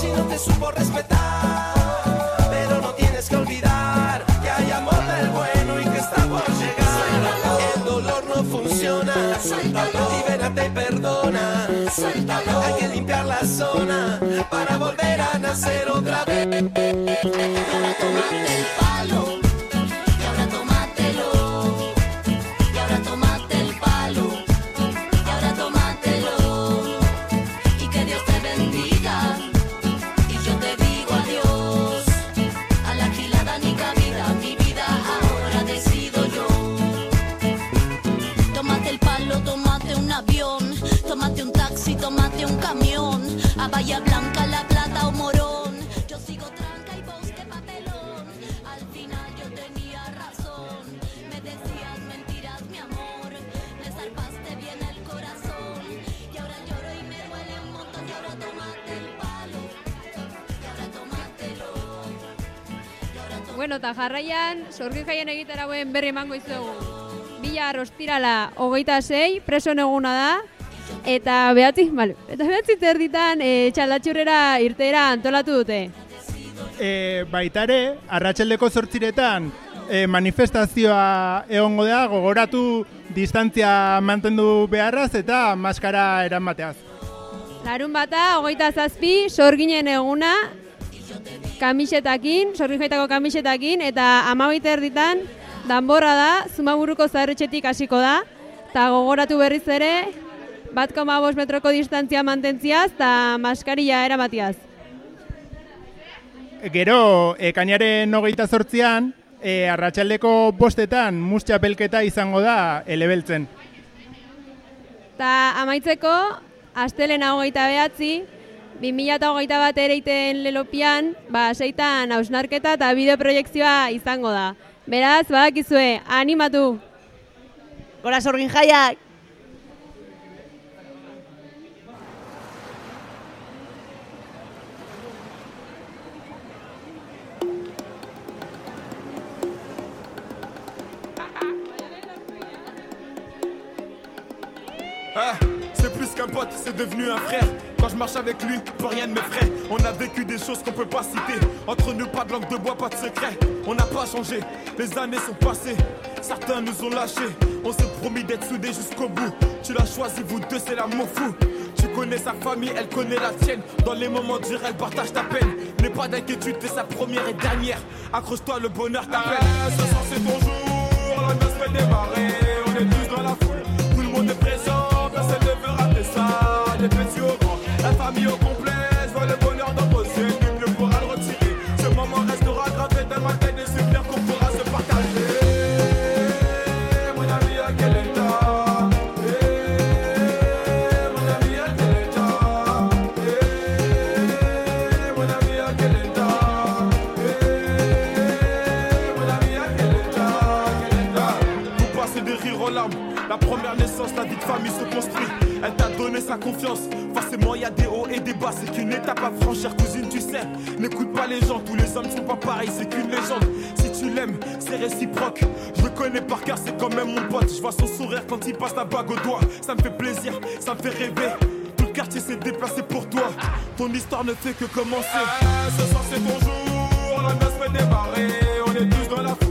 si no te supo respetar. Jarraian, sorgin jaien egitaragoen berri emango izugu. Bila rostirala hogeita sei, preso eguna da, eta behatzi, bale, eta behatzi terditan e, txaldatxurrera irteera antolatu dute. E, baitare, arratsaldeko zortziretan e, manifestazioa egongo da, gogoratu distantzia mantendu beharraz eta maskara eramateaz. Larun bata, hogeita zazpi, sorginen eguna, kamisetakin, sorgin jaitako kamisetakin, eta amabite erditan, danborra da, zumaburuko zaharretxetik hasiko da, eta gogoratu berriz ere, bat koma bost metroko distantzia mantentziaz, eta maskaria eramatiaz. Gero, ekainaren hogeita zortzian, e, arratsaldeko bostetan mustxapelketa izango da elebeltzen. Eta amaitzeko, astelena hogeita behatzi, 2008 bat ereiten lelopian, ba, seitan hausnarketa eta bideoproiektzioa izango da. Beraz, badakizue, animatu! Gora sorgin jaiak! Ah, c'est plus qu'un pote, c'est devenu un frère. Quand je marche avec lui, plus rien ne m'effraie. On a vécu des choses qu'on peut pas citer. Entre nous, pas de langue de bois, pas de secret. On n'a pas changé, les années sont passées. Certains nous ont lâchés. On s'est promis d'être soudés jusqu'au bout. Tu l'as choisi, vous deux, c'est l'amour fou. Tu connais sa famille, elle connaît la tienne. Dans les moments durs, elle partage ta peine. N'aie pas d'inquiétude, t'es sa première et dernière. Accroche-toi, le bonheur t'appelle. ce soir, c'est la fait démarrer. On est tous dans la Ami au complet, je vois le bonheur dans vos yeux, mieux pourra le retirer. Ce moment restera gravé dans ma tête, des souvenirs qu'on pourra se partager. Mon ami, à quel état? Eh, Mon ami, à quel état? Eh, Mon ami, à quel état? Eh, Mon ami, à quel état, quel état? Des rires aux larmes. La première naissance, la vie famille se construit. Elle t'a donné sa confiance. Forcément, y a des hauts et des bas. C'est qu'une étape à franchir, cousine, tu sais. N'écoute pas les gens, tous les hommes sont pas pareils. C'est qu'une légende. Si tu l'aimes, c'est réciproque. Je connais par cœur, c'est quand même mon pote. Je vois son sourire quand il passe la bague au doigt. Ça me fait plaisir, ça me fait rêver. Tout le quartier s'est déplacé pour toi. Ton histoire ne fait que commencer. ce soir, c'est ton jour. La noce fait démarrer. On est tous dans la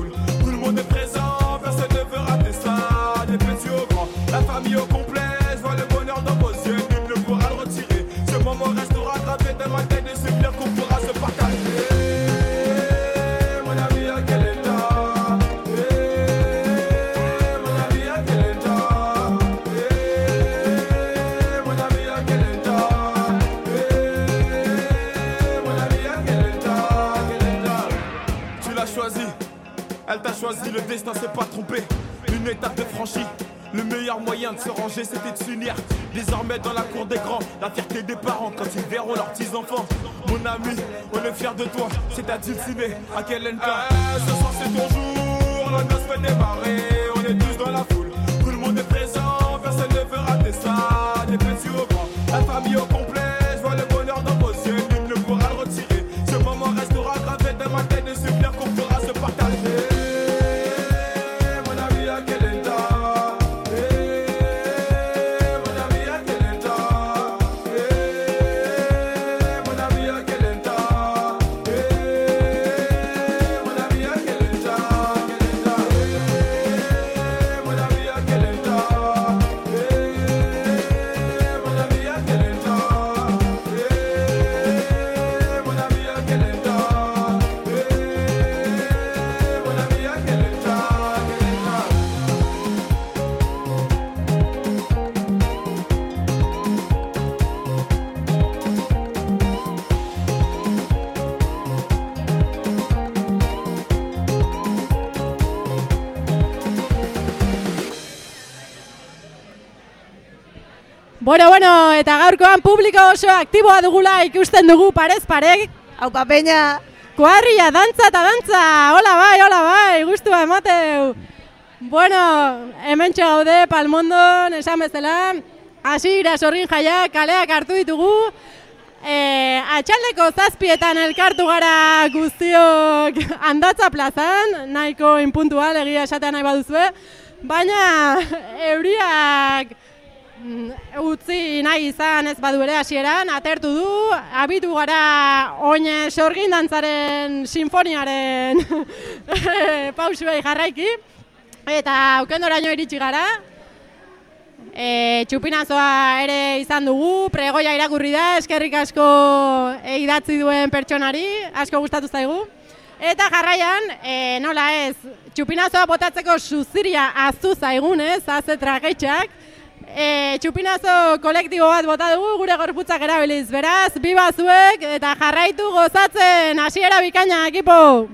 le destin s'est pas trompé. Une étape de franchie. Le meilleur moyen de se ranger, c'était de s'unir. Désormais dans la cour des grands, la fierté des parents quand ils verront leurs petits-enfants. Mon ami, on est fiers de toi, c'est à Dulciné, à quel état Ce soir c'est ton jour, démarrer. Bueno, bueno, eta gaurkoan publiko oso aktiboa dugula ikusten dugu parez parek. Aupa peña. Kuarria, dantza eta dantza. Hola bai, hola bai, gustua emateu. Bueno, hemen gaude palmondon, esan bezala. Hasira sorgin jaia, kaleak hartu ditugu. E, atxaldeko zazpietan elkartu gara guztiok handatza plazan, nahiko inpuntual egia esatea nahi baduzue. Baina euriak utzi nahi izan ez badu ere hasieran atertu du, abitu gara oine sorgin dantzaren sinfoniaren pausuei jarraiki, eta aukendoraino iritsi gara, E, txupinazoa ere izan dugu, pregoia irakurri da, eskerrik asko idatzi duen pertsonari, asko gustatu zaigu. Eta jarraian, e, nola ez, txupinazoa botatzeko suziria aztu zaigun ez, aze tragetxak. E, txupinazo kolektibo bat bota dugu, gure gorputzak erabiliz. Beraz, biba zuek eta jarraitu gozatzen, hasiera bikaina, ekipo!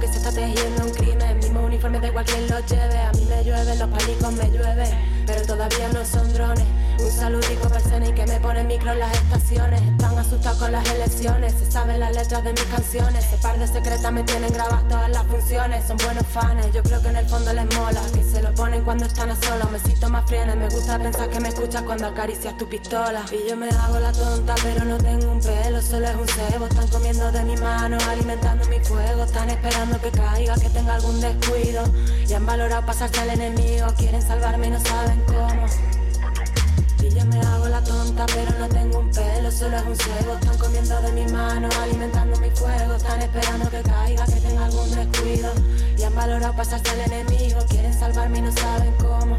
Que se está tejiendo un crimen, mismo uniforme da igual quien lo lleve, a mí me llueven, los palicos me llueven, pero todavía no son drones. Un saludico para el y que me pone micro en las estaciones, están asustados con las elecciones, se saben las letras de mis canciones, ese par de secretas me tienen grabadas todas las funciones, son buenos fans, yo creo que en el fondo les mola, que se lo ponen cuando están a solas, me siento más frienes, me gusta pensar que me escuchas cuando acaricias tu pistola, y yo me hago la tonta pero no tengo un pelo, solo es un cebo, están comiendo de mi mano, alimentando mi fuego, están esperando que caiga, que tenga algún descuido, y han valorado pasarse al enemigo, quieren salvarme y no saben cómo. Y yo me hago la tonta, pero no tengo un pelo, solo es un cebo. Están comiendo de mi mano, alimentando mi fuego. Están esperando que caiga, que tenga algún descuido. Y han valorado pasarse al enemigo. Quieren salvarme y no saben cómo.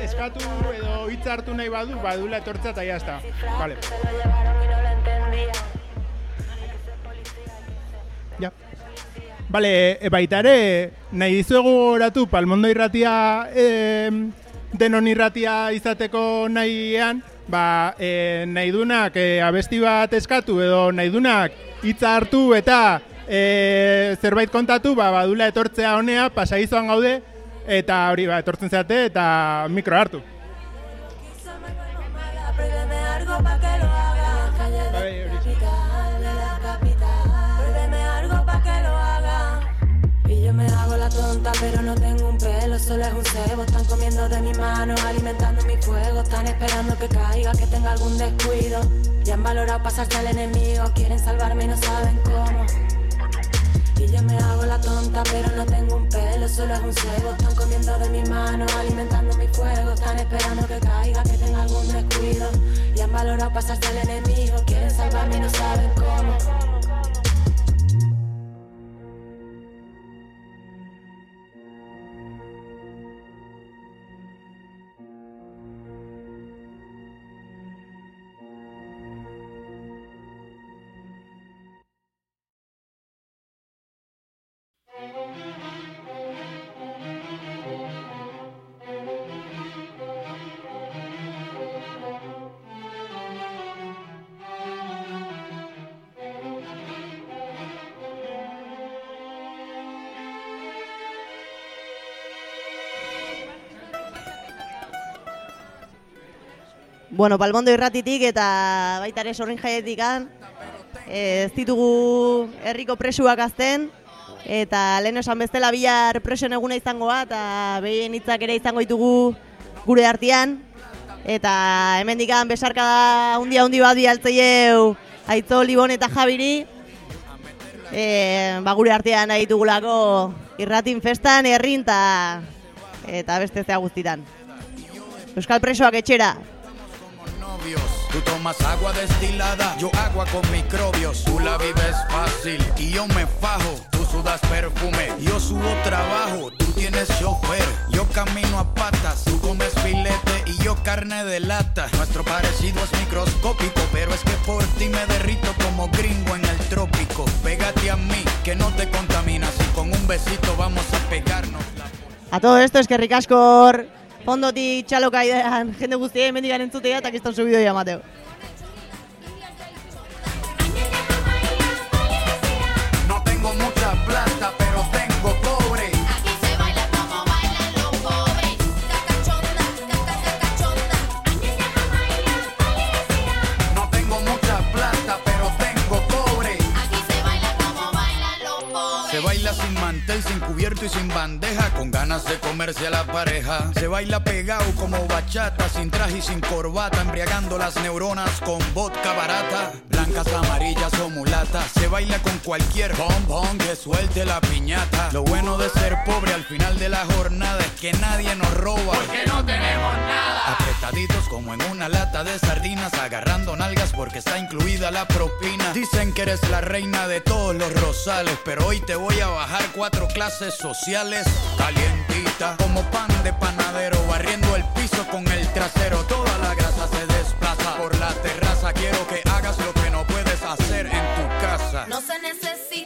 Eskatu edo hitz hartu nahi badu, badula etortza eta jazta. Vale. Ja. Bale, e, baita ere, nahi dizuegu oratu Palmondo irratia e, denon irratia izateko nahian, ba, e, nahi dunak e, abesti bat eskatu edo nahi dunak hitza hartu eta e, zerbait kontatu, ba, badula etortzea honea, pasaizoan gaude, eta hori ba, etortzen zeate eta mikro hartu. Bai, pero no pelo, solo es un cebo. Están comiendo de mi mano, alimentando mi fuego. Están esperando que caiga, que tenga algún descuido. Y han valorado pasarse al enemigo. Quieren salvarme y no saben cómo. Y yo me hago la tonta, pero no tengo un pelo, solo es un cebo. Están comiendo de mi mano, alimentando mi fuego. Están esperando que caiga, que tenga algún descuido. Y han valorado pasarse al enemigo. Quieren salvarme y no saben cómo. Bueno, Palmondo irratitik eta baita ere sorrin jaietik ez ditugu herriko presuak azten, eta lehen esan bezala bihar presoen eguna izangoa, eta behien hitzak ere izango ditugu gure artean, eta hemendikan besarkada hundi handi bat bialtzeieu Aitzo, Libon eta Javiri, e, ba, gure artean nahi ditugulako irratin festan, herrin eta eta beste zea guztitan. Euskal presoak etxera. Tú tomas agua destilada, yo agua con microbios. Tú la vives fácil y yo me fajo. Tú sudas perfume. Yo subo trabajo, tú tienes chofer. Yo camino a patas, tú comes filete y yo carne de lata. Nuestro parecido es microscópico, pero es que por ti me derrito como gringo en el trópico. Pégate a mí, que no te contaminas y con un besito vamos a pegarnos la A todo esto, eskerrik asko hor, fondotik txaloka idean jende guztia hemendikan entzutea eta kiston subido ya Mateo. No tengo mucha plata, pero tengo cobre. Aquí se baila como bailan los pobres. Cacachonda. No tengo mucha plata, pero tengo cobre. Aquí se baila como bailan los pobres. Se baila sin mantel, sin cubierto y sin bandeja, con ganas de comerse a la pareja. Se baila pegado como bachata, sin traje y sin corbata, embriagando las neuronas con vodka barata. Blancas, amarillas o mulatas. Se baila con cualquier bombón que suelte la piñata. Lo bueno de ser pobre al final de la jornada es que nadie nos roba. Porque no tenemos nada. Apretaditos como en una lata de sardinas, agarrando nalgas porque está incluida la propina. Dicen que eres la reina de todos los rosales, pero hoy te voy a bajar cuatro clases sociales. Como pan de panadero, barriendo el piso con el trasero. Toda la grasa se desplaza por la terraza. Quiero que hagas lo que no puedes hacer en tu casa. No se necesita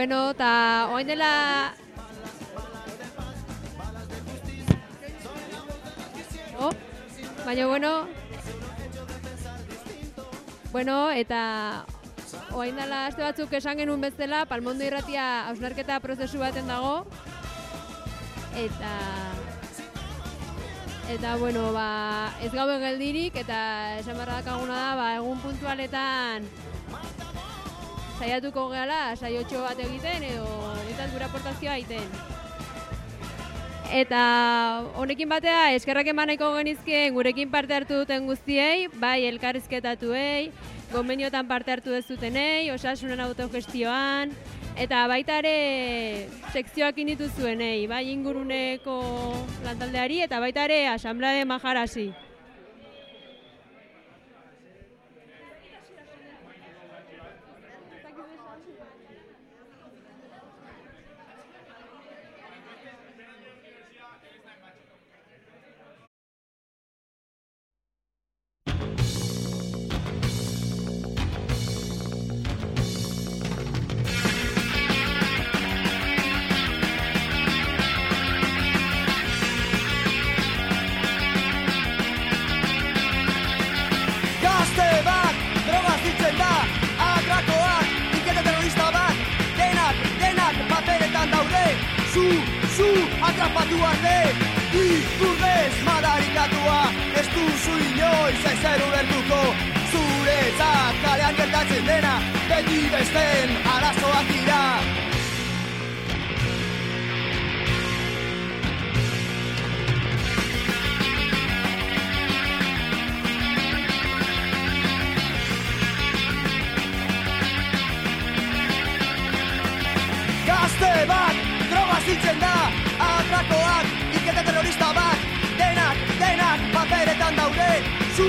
Bueno, eta oain dela... Oh, baina bueno... Bueno, eta oain dela aste batzuk esan genuen bezala, Palmondo irratia hausnarketa prozesu baten dago. Eta... Eta, bueno, ba, ez gaue geldirik, eta esan barra dakaguna da, ba, egun puntualetan saiatuko gehala, saiotxo bat egiten, edo ditat gure aportazioa egiten. Eta honekin batea, eskerrak eman nahiko genizkien gurekin parte hartu duten guztiei, bai elkarrizketatuei, gomeniotan parte hartu ez dutenei, osasunen autogestioan, eta baita ere sekzioak initu zuenei, bai inguruneko lantaldeari, eta baita ere asamblea de majarasi.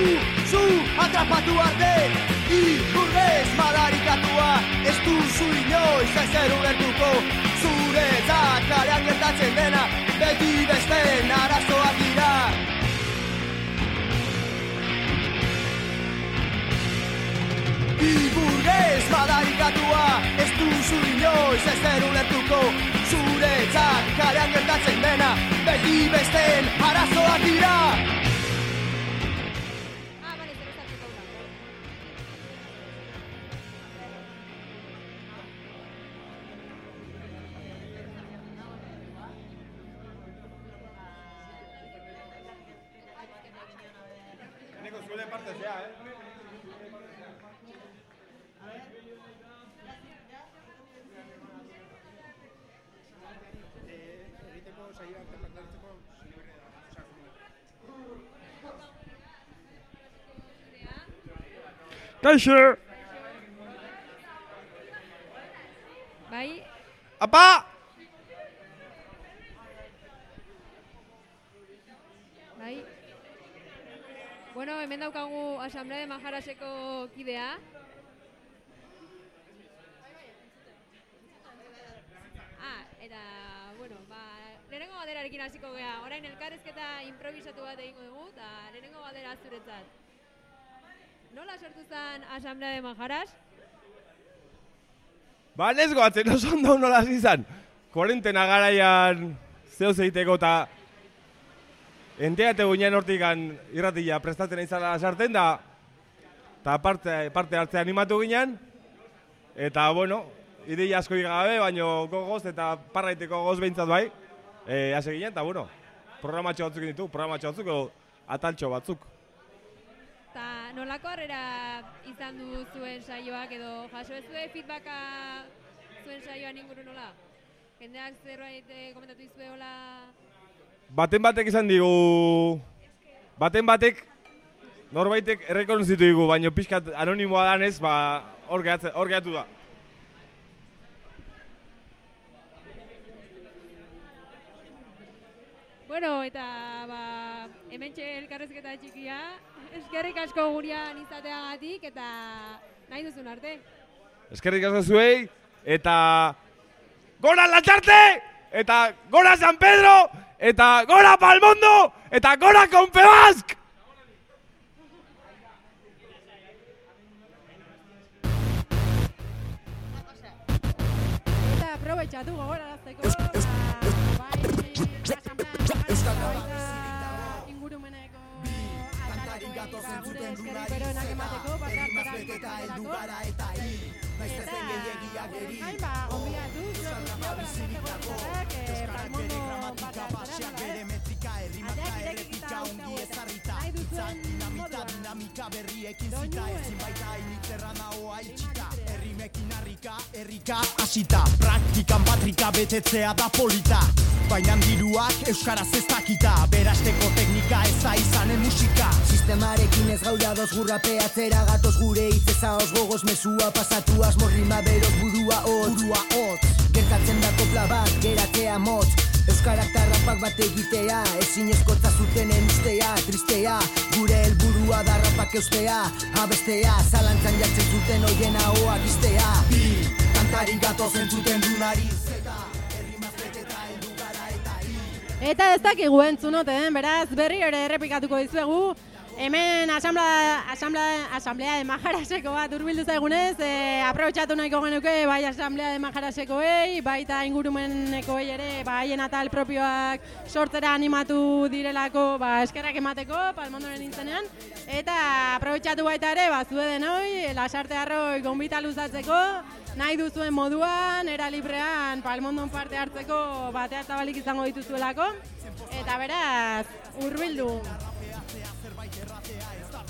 Zu, atrapatu arte Ikurbez madarikatua Ez duzu inoiz ezer ulertuko Zuretzat kalean gertatzen dena Beti besten arazoak dira. Iburgez madarikatua Ez duzu inoiz ezer ulertuko Zuretzat kalean gertatzen dena Beti besten arazoak dira Kaixo! Bai, Apa! bai. Bueno, hemen daukagu Asamblea de Majaraseko kidea. Ah, eta, bueno, ba, lehenengo galderarekin hasiko gea. Orain elkarrezketa improvisatu bat egingo dugu, eta lehenengo galdera zuretzat. Nola sortu zen Asamblea de Majaras? Ba, ez goatzen oso ondo nola hasi izan. Kuarentena garaian zehoz egiteko eta enteate guinean hortikan irratia prestatzen izala sartzen da eta parte, parte hartzea animatu ginen eta bueno, ideia asko gabe, baino gogoz eta parraiteko gogoz behintzat bai e, hasi ginen eta bueno, programatxo batzuk ditu, programatxo batzuk ataltxo batzuk. Eta nolako harrera izan du zuen saioak edo jaso ez zuen feedbacka zuen saioan inguru nola? Jendeak zerbait eh, komentatu izue hola... Baten batek izan digu... Baten batek norbaitek errekonozitu digu, baino pixkat anonimoa danez, ba, hor gehatu da. Bueno, eta ba, hementxe elkarrezketa txikia, eskerrik asko gurean izateagatik eta nahi duzun arte. Eskerrik asko zuei, eta... Gora Latxarte! Eta gora San Pedro! Eta gora Palmondo! Eta gora Confebask! Eta aprobetxatu gogorarazteko. Gure eskerrik beroenak emateko parte hartzera eta Hain ba, gonbidatu, zure guztiok, eh, palmondo parte hartzera, Aldeak irekita uztegu eta nahi duzuen moduan. Dinamika berriekin zita ezin baita initzerra nahoa itxita. Errimekin harrika, errika hasita. Praktikan patrika betetzea da polita. Baina diruak euskaraz ez dakita. Berasteko teknika eza izanen musika. Sistemarekin ez gaude ados gurrapeatzera gatoz gure hitzeza os gogoz mesua pasatu asmo rima beroz burua hotz. Burua hotz. Gertatzen da kopla bat geratzea motz. Euskarak tarrapak bat egitea ezin eskotza zutenen ustea tristea. Gure helburua da rapak eustea abestea zalantzan jartzen zuten hoien ahoak iztea Bi, kantari gatoz entzuten dunari Eta ez dakigu entzunoten, beraz berri ere errepikatuko dizuegu. Hemen asamblea, asamblea, asamblea de Majaraseko bat urbildu zaigunez, e, aprobetxatu nahiko genuke bai asamblea de Majarasekoei, baita ingurumenekoei ere, ba, haien propioak sortzera animatu direlako ba, eskerrak emateko, palmondoren nintzenean, eta aprobetxatu baita ere, ba, zue denoi, lasarte arroi gonbita luzatzeko, nahi duzuen moduan, era librean, palmondon parte hartzeko batea zabalik izango dituzuelako, eta beraz, hurbildu.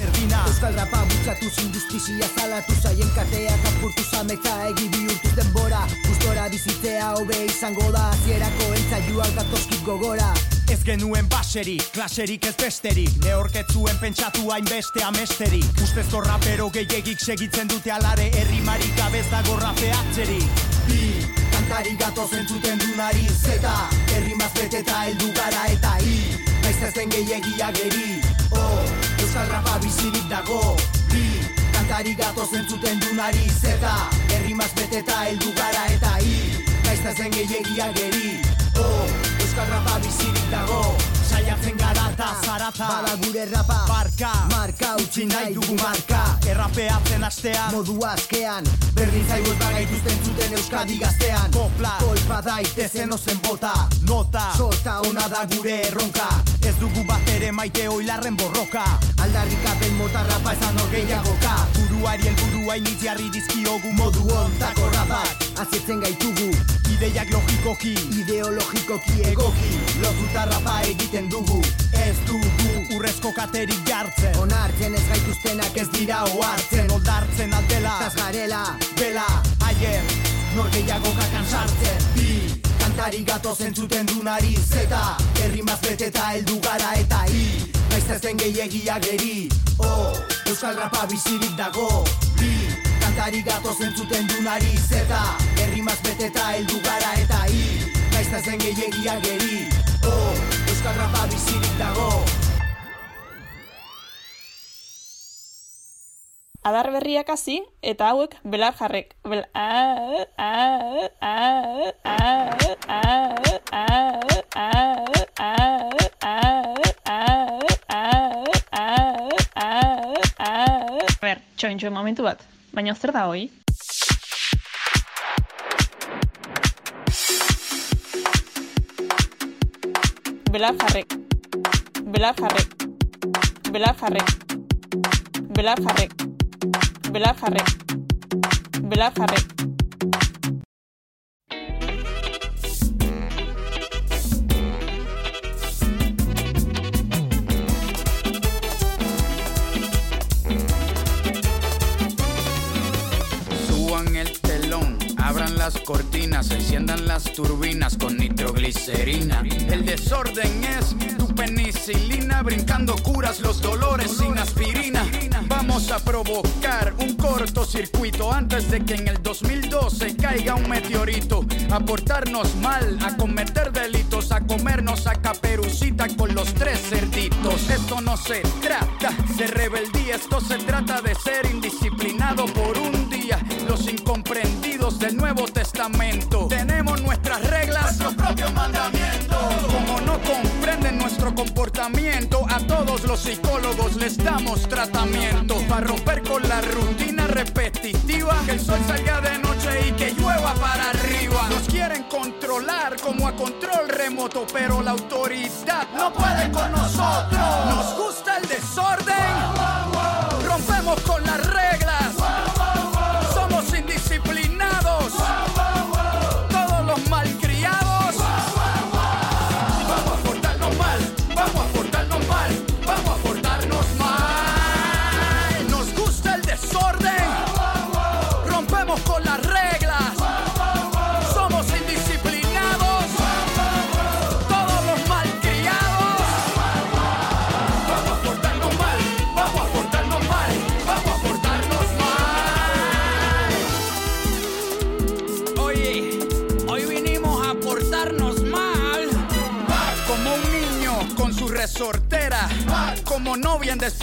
Berdina. Euskal rapa bultzatuz industizia zalatu zaien katea Kapurtu zametza egi bihurtuz denbora. Gustora bizitzea hobe izango da Zierako entzaiuak datozkit gogora. Ez genuen baserik, klaserik ez besterik Neorketzuen pentsatu hainbeste amesterik Ustezko rapero gehiagik segitzen dute alare Herrimarik gabez dago rapeatzerik Bi, kantari gatoz entzuten dunari Zeta, herrimaz beteta heldu gara eta hi Naiz ez den gehiagia geri. Oh, Euskal rapa bizirik dago. Bi, kantari gatoz entzuten dunari Zeta, herrimaz beteta heldu gara eta hi. Naiz ez den gehiagia geri. Oh, Euskal rapa bizirik dago Saiatzen gara eta zarata. Bada gure rapa. Barka, Marka utzi nahi dugu marka. Errapeatzen astean Modu askean Berdin zaigu ez bagaituzten zuten Euskadi gaztean. Kopla, Kolpa daitezen ozen bota. Nota, Sorta ona da gure erronka. Ez dugu bat ere maite oilarren borroka. Aldarrikapen mota rapa Esan hor gehiagoka. Buruari helburua iniziarri dizkiogu modu ontako rapak Azetzen gaitugu Ideiak logikoki Ideologikoki Egoki, lotuta rapa egiten dugu Ez dugu urrezko katerik jartzen. Onartzen ez gaituztenak Ez dira ohartzen, oldartzen altela Taz garela, Bela, haien, nor gehiago kakan sartzen. Bi, kantari gatoz entzuten dunari Zeta, herrimaz beteta heldu gara eta hi Naiz ez den gehiagia geri Oh, Euskal rapa bizirik dago. Bi, kantari gatoz entzuten dunari Zeta, herrimaz beteta heldu gara eta hi Naiz ez den gehiagia geri Oh, Euskal rapa bizirik dago Adar berriak hasi eta hauek belar jarrek. Bel a a a a a Ber, txoin txoin momentu bat. Baina zer da hoi? Belar jarrek. Belar jarrek. Belar jarrek. Las cortinas, enciendan las turbinas con nitroglicerina. El desorden es tu penicilina, brincando curas los dolores sin aspirina. Vamos a provocar un cortocircuito antes de que en el 2012 caiga un meteorito. A portarnos mal, a cometer delitos, a comernos a caperucita con los tres cerditos. Esto no se trata de rebeldía, esto se trata de ser indisciplinado por un día. Los incomprendidos del Nuevo Testamento. Tenemos nuestras reglas, nuestros propios mandamientos. Como no comprenden nuestro comportamiento, a todos los psicólogos les damos tratamiento. Para romper con la rutina repetitiva, que el sol salga de noche y que llueva para arriba. Nos quieren como a control remoto, pero la autoridad no puede con nosotros. Nos gusta el desorden,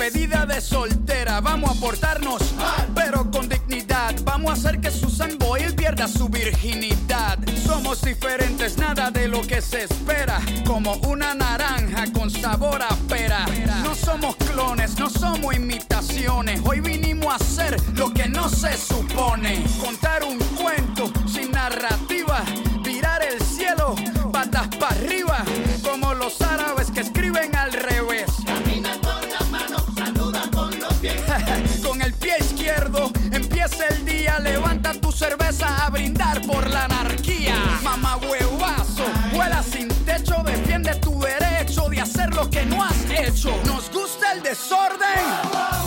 despedida de soltera. Vamos a portarnos, pero con dignidad. Vamos a hacer que Susan Boyle pierda su virginidad. Somos diferentes, nada de lo que se espera. Como una naranja con sabor a pera. No somos clones, no somos imitaciones. Hoy vinimos a hacer lo que no se supone. Contar un cuento sin narrativa. Tirar el cielo, patas para arriba. Como los árabes que escriben al revés. Cerveza a brindar por la anarquía. Mamá huevazo, vuela sin techo. Defiende tu derecho de hacer lo que no has hecho. Nos gusta el desorden.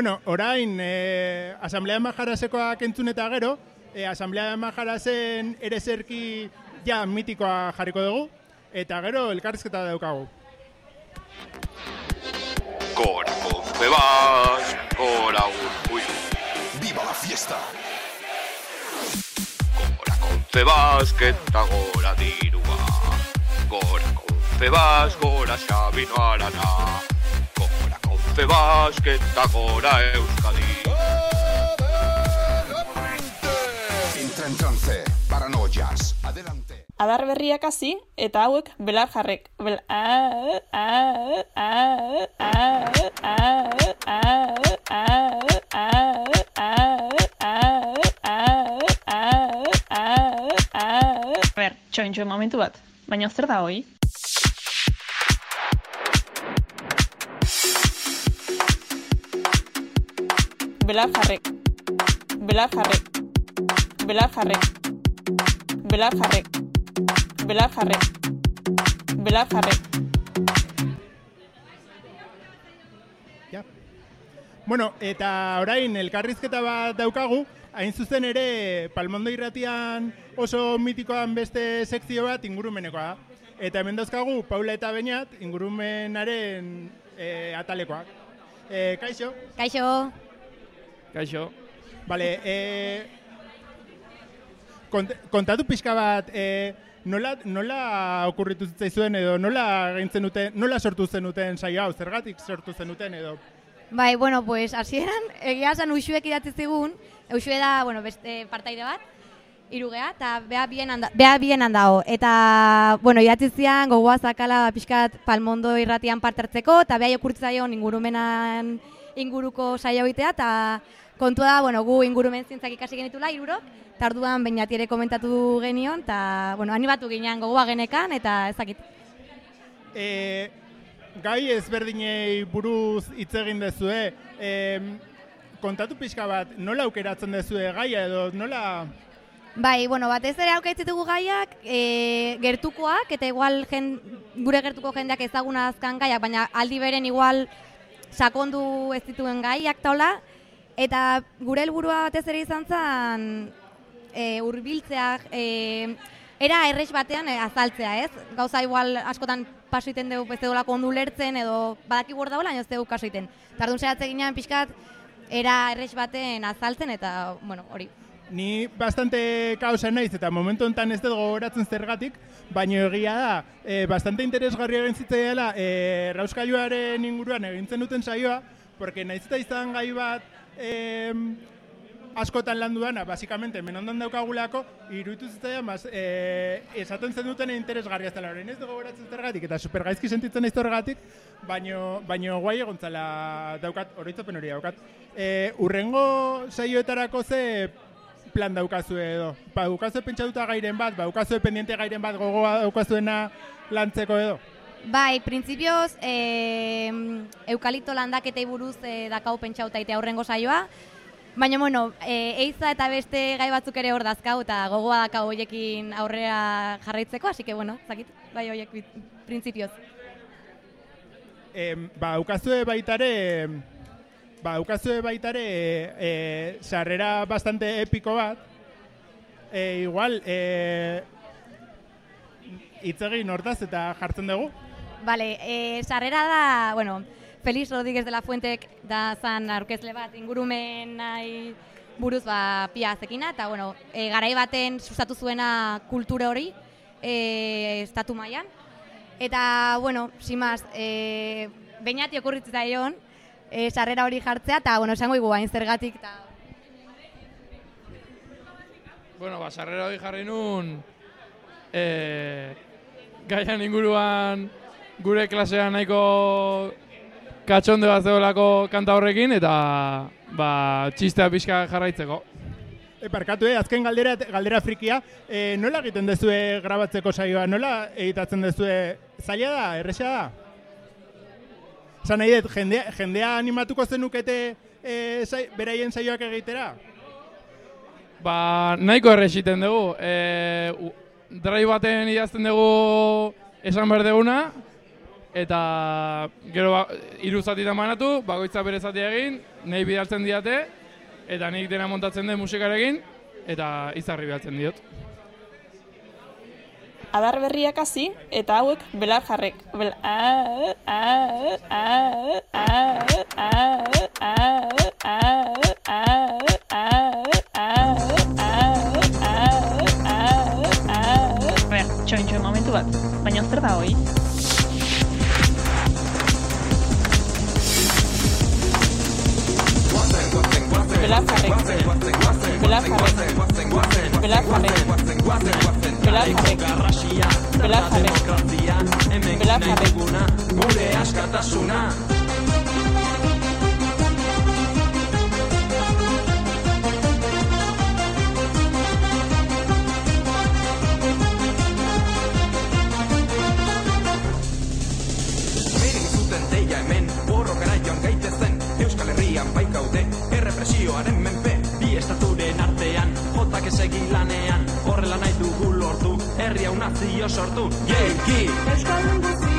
Bueno, orain, e, Asamblea Majarasekoak entzun eta gero, e, Asamblea Majarasen ere zerki ja mitikoa jarriko dugu, eta gero elkarrizketa daukagu. Gora Confebas, gora Urkullu. ¡Viva la fiesta! Gora Confebasket eta gora dirua. Gora Confebas, gora Xabino Arana. Gora Confebasket eta gora Euskadi. Entra en trance, paranoias, adelante. Adar berriak hasi eta hauek belar jarrek. Bel a a a a a a Ber, txoin momentu bat. Baina zer da hoi? Belar jarrek. Belar jarrek. Belar jarrek. Belar jarrek. Belar jarrek. Belar jarrek. Bueno, eta orain elkarrizketa bat daukagu, hain zuzen ere Palmondo irratian oso mitikoan beste sekzio bat ingurumenekoa. Eta hemen dauzkagu Paula eta Beñat ingurumenaren e, atalekoak. E, kaixo? Kaixo. Kaixo. Vale, e, kont, kontatu pixka bat, e, nola, nola okurritu zitzaizuen edo nola gintzen duten, nola sortu zenuten saio hau, zergatik sortu zenuten edo Bai, bueno, pues hasieran egia esan uxuek idatzi zigun, Uxue da, bueno, beste partaide bat, irugea, eta beha bien, handa, beha bien handao. Eta, bueno, idatzi zian gogoa zakala pixkat palmondo irratian parte hartzeko, eta beha jokurtzi zaion ingurumenan inguruko saio egitea, eta kontua da, bueno, gu ingurumen zientzak ikasi genitula, irurok, eta orduan bainati ere komentatu genion, eta, bueno, animatu ginean gogoa genekan, eta ezakit. E, gai ezberdinei buruz hitz egin dezue, e, kontatu pixka bat, nola aukeratzen dezue gaia edo nola... Bai, bueno, batez ere aukaitzen dugu gaiak, e, gertukoak, eta igual jen, gure gertuko jendeak ezaguna azkan gaiak, baina aldi beren igual sakondu ez dituen gaiak taula, eta gure helburua batez ere izan zen e, urbiltzeak, e, era errex batean e, azaltzea, ez? Gauza igual askotan paso iten dugu beste dolako ondu lertzen, edo badaki gorda bola, ez dugu kaso iten. Tardun zehatze ginean pixkat, era errex baten azaltzen, eta, bueno, hori. Ni bastante kausa naiz eta momentu honetan ez dut gogoratzen zergatik, baina egia da, e, bastante interesgarri egin zitzaiela e, rauskailuaren inguruan egintzen duten saioa, porque naiz eta izan gai bat e, askotan lan duana, basikamente, hemen ondan daukagulako, iruditu zitzaidan, bas, e, esaten zen duten interesgarria ez dela, orain ez dugu gogoratzen zergatik, eta supergaizki sentitzen naiz horregatik, baino, baino guai egontzala daukat, oroitzapen hori daukat. E, urrengo saioetarako ze plan daukazue edo? Ba, daukazue pentsatuta gairen bat, ba, daukazue pendiente gairen bat gogoa daukazuena lantzeko edo? Bai, printzipioz, e, eukalipto landaketei buruz e, dakau pentsauta itea aurrengo saioa, baina, bueno, e, eiza eta beste gai batzuk ere hor dazkau, eta gogoa dakau hoiekin aurrera jarraitzeko, hasi que, bueno, zakit, bai hoiek printzipioz. E, ba, daukazue baitare, ba, daukazue baitare e, sarrera bastante epiko bat, e, igual, e, hitz egin hortaz eta jartzen dugu? Vale, e, sarrera da, bueno, Felix Rodríguez de la Fuentek da zan aurkezle bat ingurumen nahi buruz ba, pia zekina, eta bueno, e, garai baten sustatu zuena kultura hori, e, estatu mailan. Eta, bueno, simaz, e, bainati okurritzen zaion, e, sarrera hori jartzea, eta, bueno, esango igu hain zergatik, eta Bueno, ba, sarrera hori jarri nun, e, gaian inguruan gure klasean nahiko katxonde bat zegoelako kanta horrekin, eta ba, txistea pixka jarraitzeko. E, barkatu, eh, azken galdera, galdera frikia, e, nola egiten dezue grabatzeko saioa, nola editatzen dezue, zaila da, erresa da? Zan nahi dut, jendea, jendea animatuko zenukete e, sai, beraien saioak egitera? Ba, nahiko errexiten dugu. E, u- drive baten idazten dugu esan behar duguna, eta gero ba, hiru zatitan banatu, bakoitza bere zatia egin, nahi bidaltzen diate, eta nik dena montatzen den musikarekin, eta izarri bidaltzen diot. Adar berriak hasi eta hauek belar jarrek. Bel a a a a a a Txoin, momentu bat, baina zer da hoi? Belar jarrek. Belar jarrek. Belar jarrek. Belar jarrek. Belar jarrek. Belar jarrek. Gure askatasuna nazio sortu Jeiki! Euskaldun guztiok,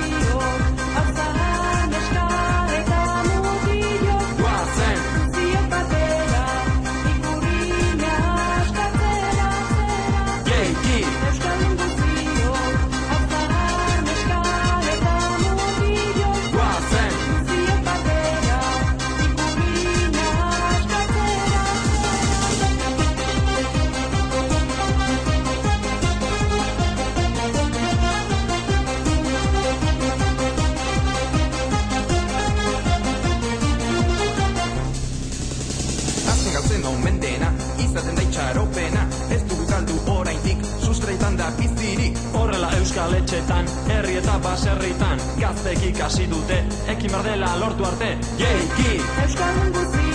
udaletxetan, herri eta baserritan, gaztekik hasi dute, ekin berdela lortu arte, jeiki! Euskal guzti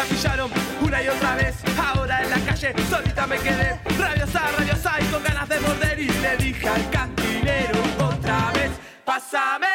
la pillaron una y otra vez. Ahora en la calle solita me quedé, rabiosa, rabiosa y con ganas de morder. Y le dije al cantinero otra vez, pásame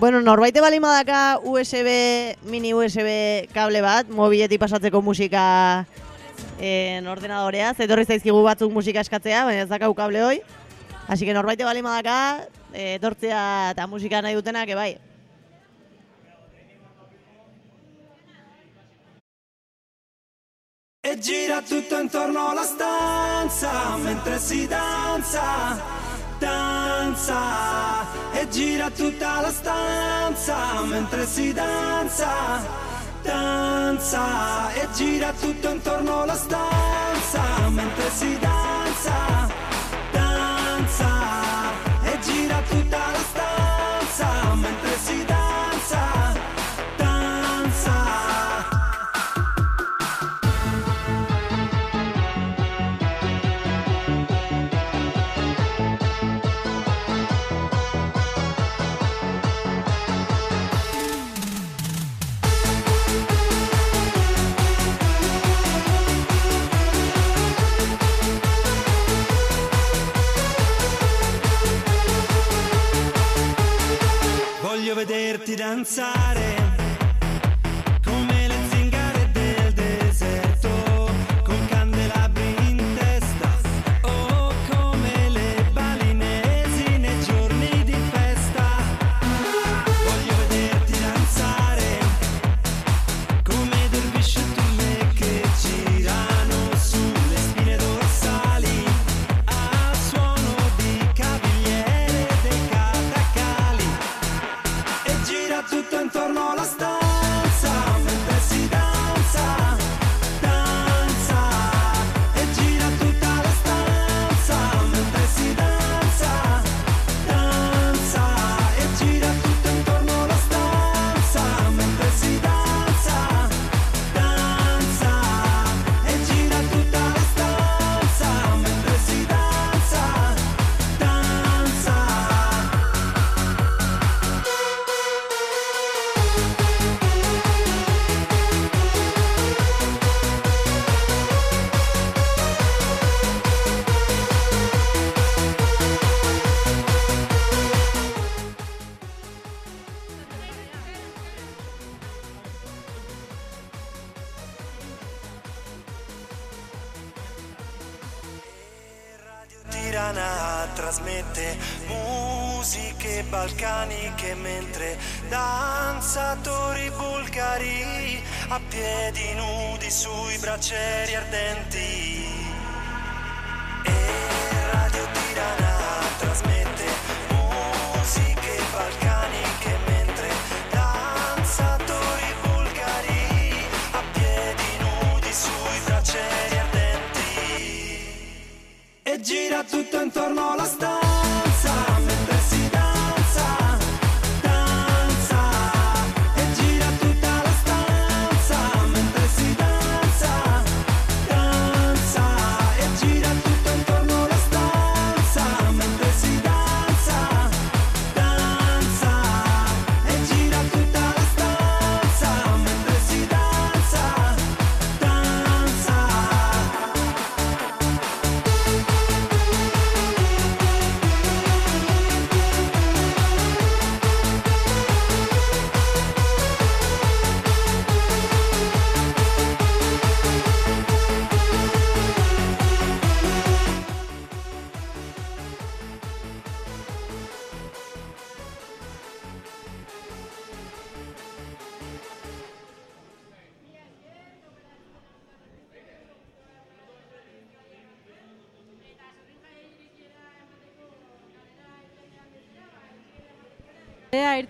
Bueno, norbaite bali madaka USB, mini USB kable bat, mobiletik pasatzeko musika eh, en ordenadorea, zetorri zaizkigu batzuk musika eskatzea, baina ez dakau kable hoi. Así que norbaite bali madaka, eh, etortzea eta musika nahi dutenak, eh, bai, E gira tutto intorno alla stanza mentre si danza danza e gira tutta la stanza mentre si danza, danza e gira tutto intorno alla stanza mentre si danza. it inside.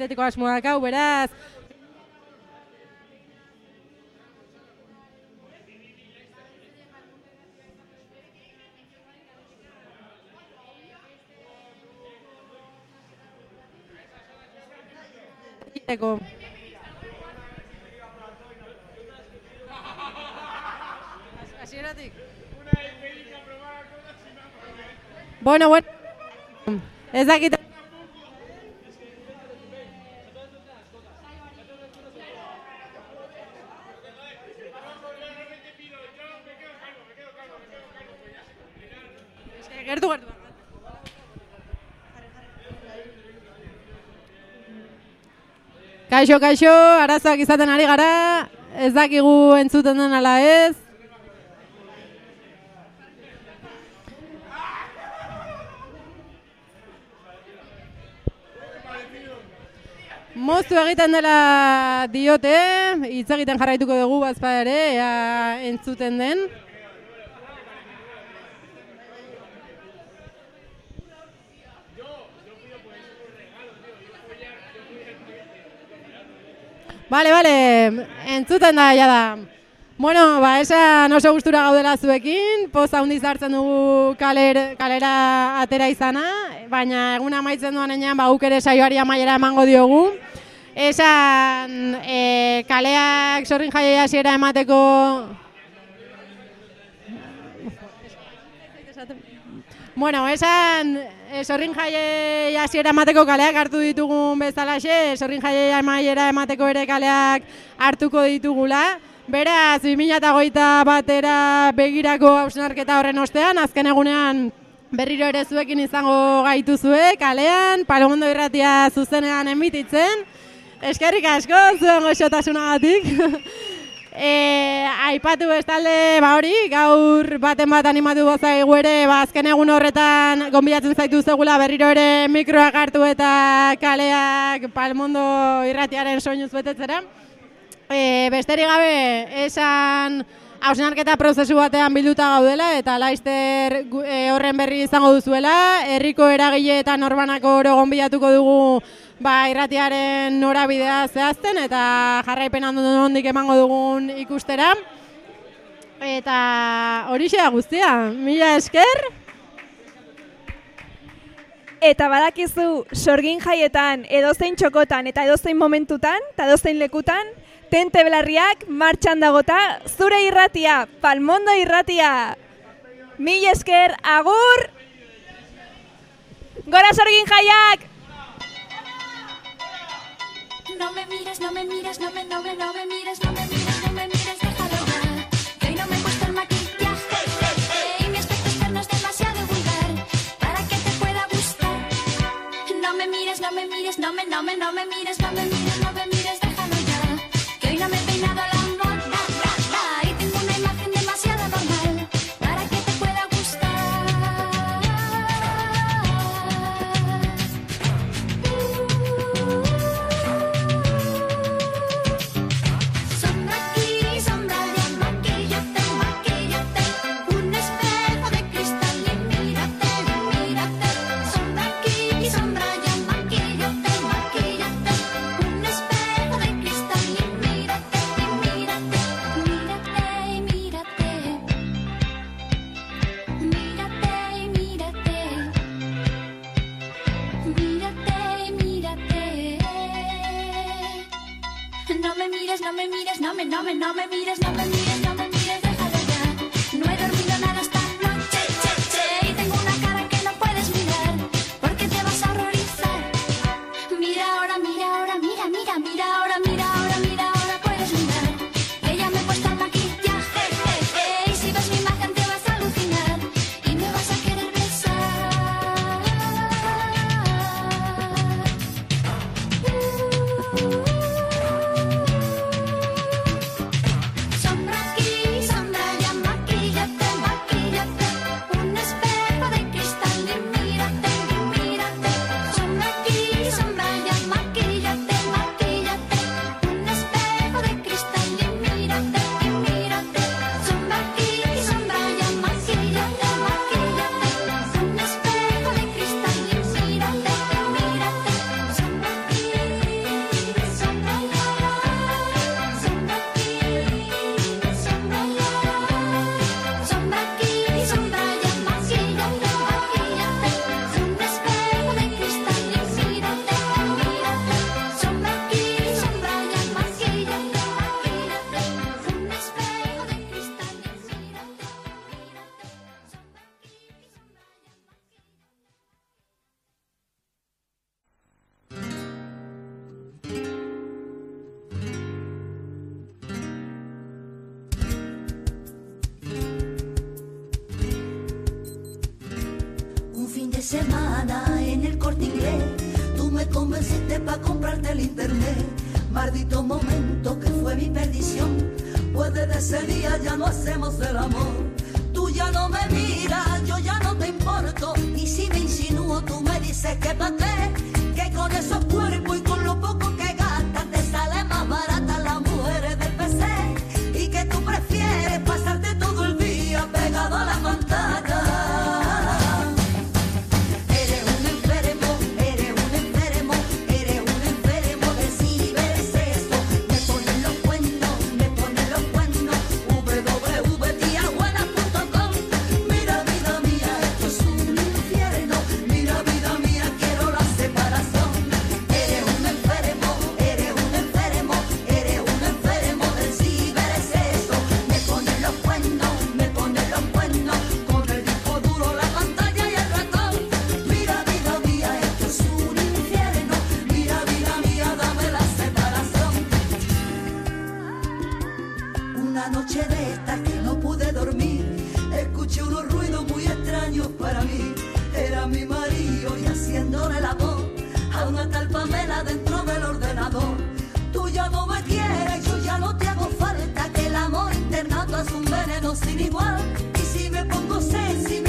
atletiko asmoak hau, beraz. Eko. Bueno, bueno. Ez dakit. Kaixo, kaixo, arazoak izaten ari gara, ez dakigu entzuten den ala ez. Moztu egiten dela diote, hitz egiten jarraituko dugu bazpa ere, ea entzuten den. Bale, bale, entzuten da, ja da. Bueno, ba, esan oso gustura gaudela zuekin, poz handiz hartzen dugu kaler, kalera atera izana, baina egun amaitzen duan enean, ba, guk ere saioari amaiera emango diogu. Esan e, kaleak sorrin jaia hasiera emateko... Bueno, esan e, sorrin jaie hasiera emateko kaleak hartu ditugun bezalaxe, sorrin jaie amaiera emateko ere kaleak hartuko ditugula. Beraz, 2008 batera begirako hausnarketa horren ostean, azken egunean berriro ere zuekin izango gaituzue, kalean, palomondo irratia zuzenean emititzen. Eskerrik asko, zuen goxotasunagatik. E, aipatu bestalde, ba hori, gaur baten bat animatu gozaigu ere, ba azken egun horretan gonbidatzen zaitu zegula berriro ere mikroak hartu eta kaleak palmondo irratiaren soinuz betetzera. E, besterik gabe, esan hausnarketa prozesu batean bilduta gaudela eta laizter gu- e, horren berri izango duzuela, herriko eragile eta norbanako oro gonbidatuko dugu ba, irratiaren norabidea zehazten eta jarraipen ondik emango dugun ikustera. Eta horixe da guztia, mila esker. Eta badakizu sorgin jaietan edozein txokotan eta edozein momentutan eta edozein lekutan tente belarriak martxan dagota zure irratia, palmondo irratia. Mil agur! Gora sorgin jaiak! No me mires, no me mires, no me, no me, no me mires, no me mires, no me mires, déjalo ya. Que hoy no me puesto el maquillaje y mi aspecto externo es demasiado vulgar para que te pueda gustar. No me mires, no me mires, no me, no me, no me mires, no me mires, Que No me mires, no me no me, no me mires, no me mires, abandone la aún hasta el Pamela dentro del ordenador. Tú ya no me quieres, yo ya no te hago falta, que el amor internado es un veneno sin igual. Y si me pongo sensible,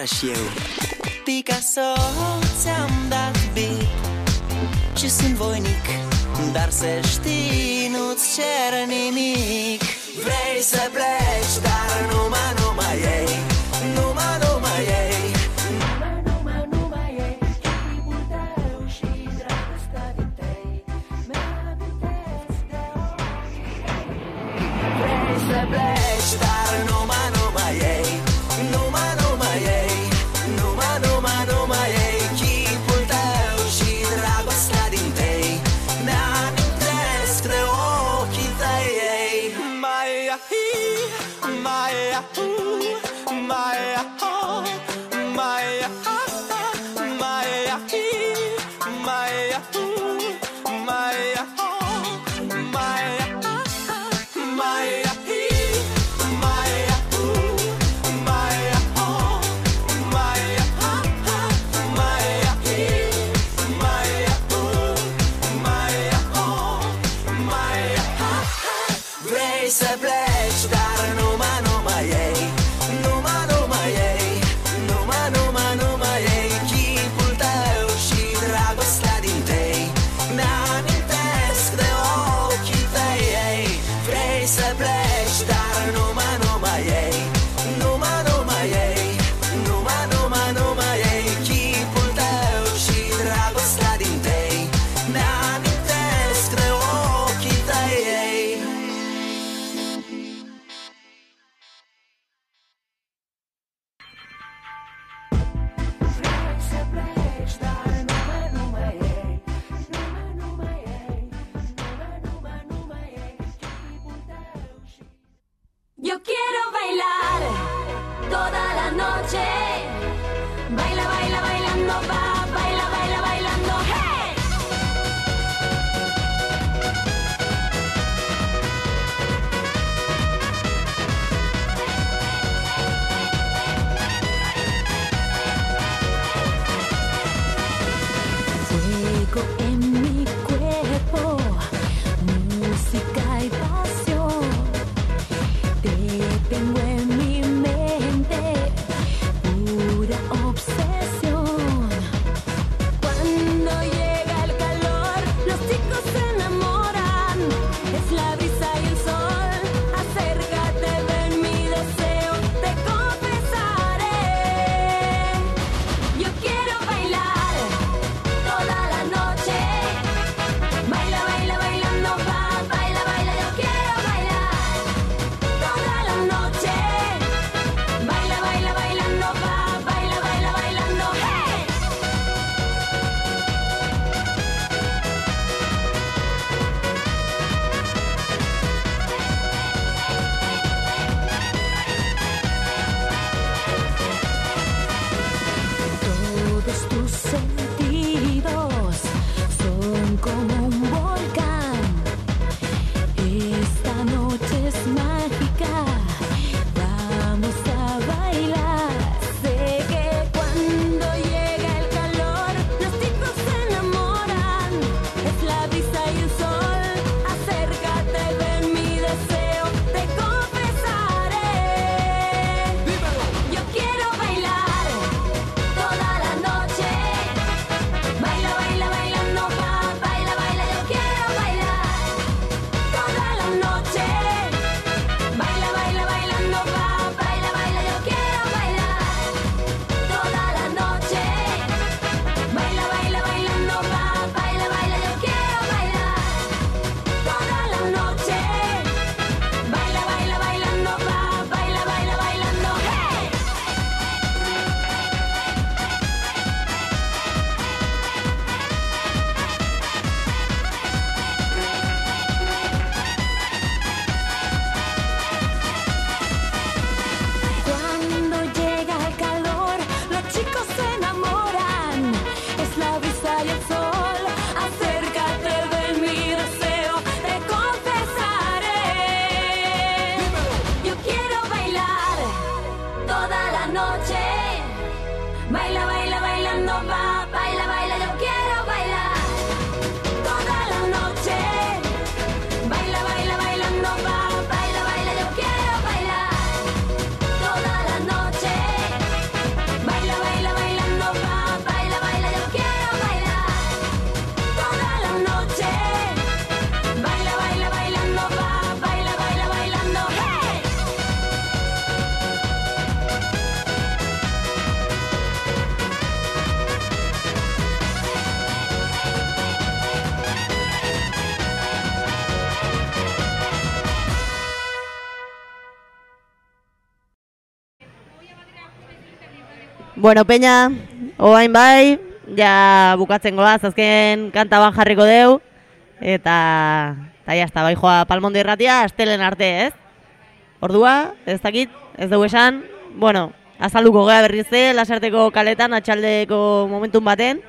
iarăși eu. Picasso, ți-am dat beat Și sunt voinic Dar să știi, nu-ți cer nimic. Vrei să pleci, dar numai, numai ei Numai, numai ei. Să pleci, dar numai Bueno, Peña, oain bai, ja bukatzen goaz, azken kanta ban jarriko deu, eta, eta ja, eta bai joa palmondo irratia, astelen arte, ez? Ordua, ez dakit, ez dugu esan, bueno, azalduko gea berriz lasarteko kaletan, atxaldeko momentun baten,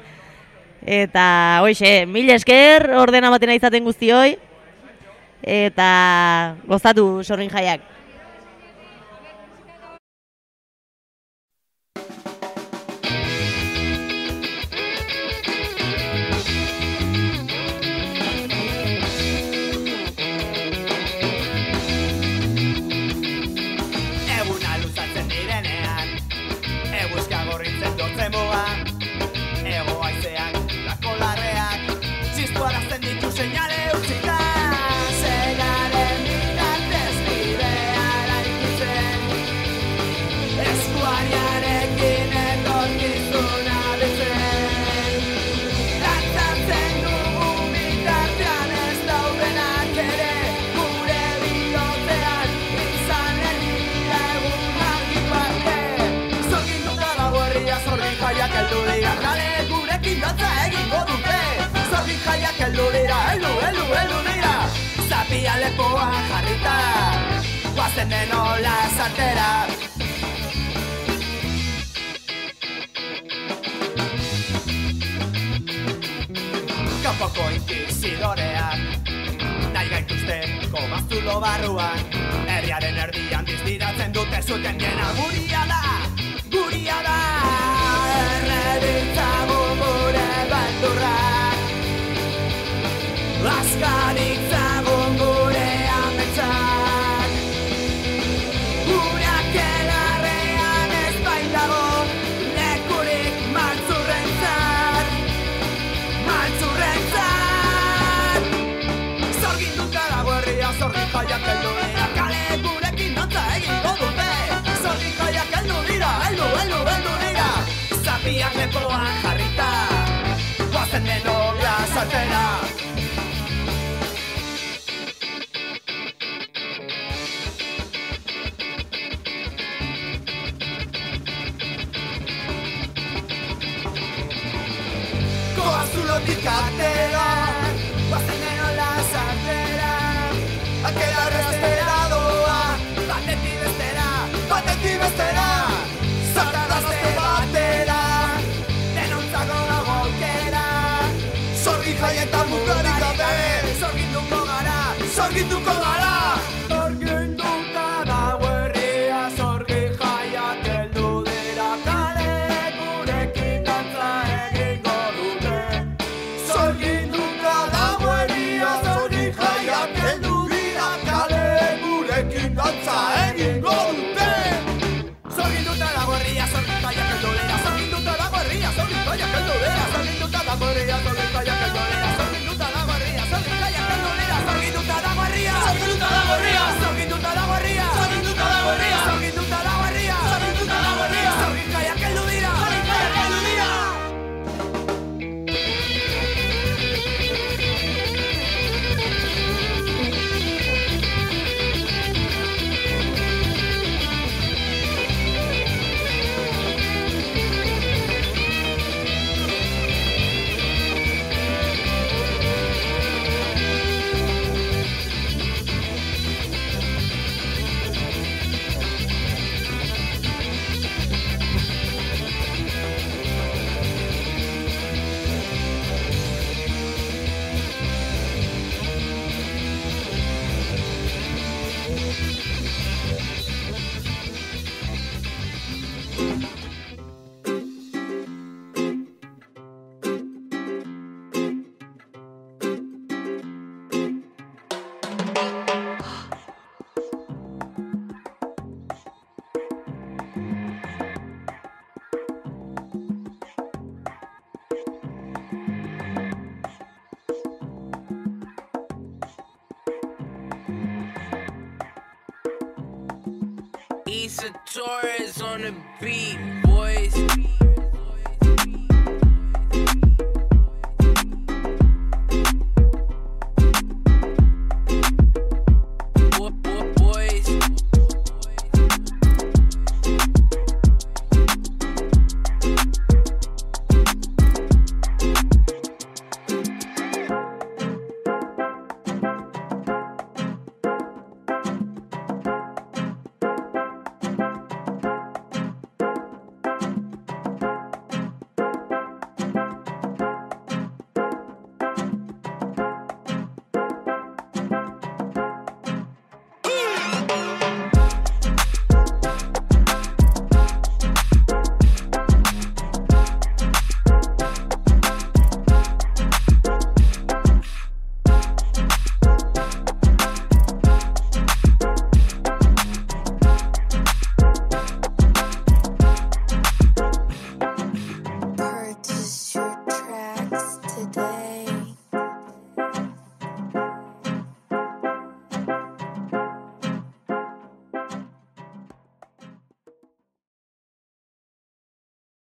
eta, hoxe, mil esker, ordena batena izaten guztioi, eta gozatu sorrin jaiak. Kanpoko inkizidoreak Nahi gaituzte Kobaztulo barruan Herriaren erdian Dizdiratzen dute zuten Gena guria da ahogan jarrita. Guazen denok lasartera Goazulotik atera Guazen denok lasartera Akela horreztera Batetik bestera Batetik bestera do.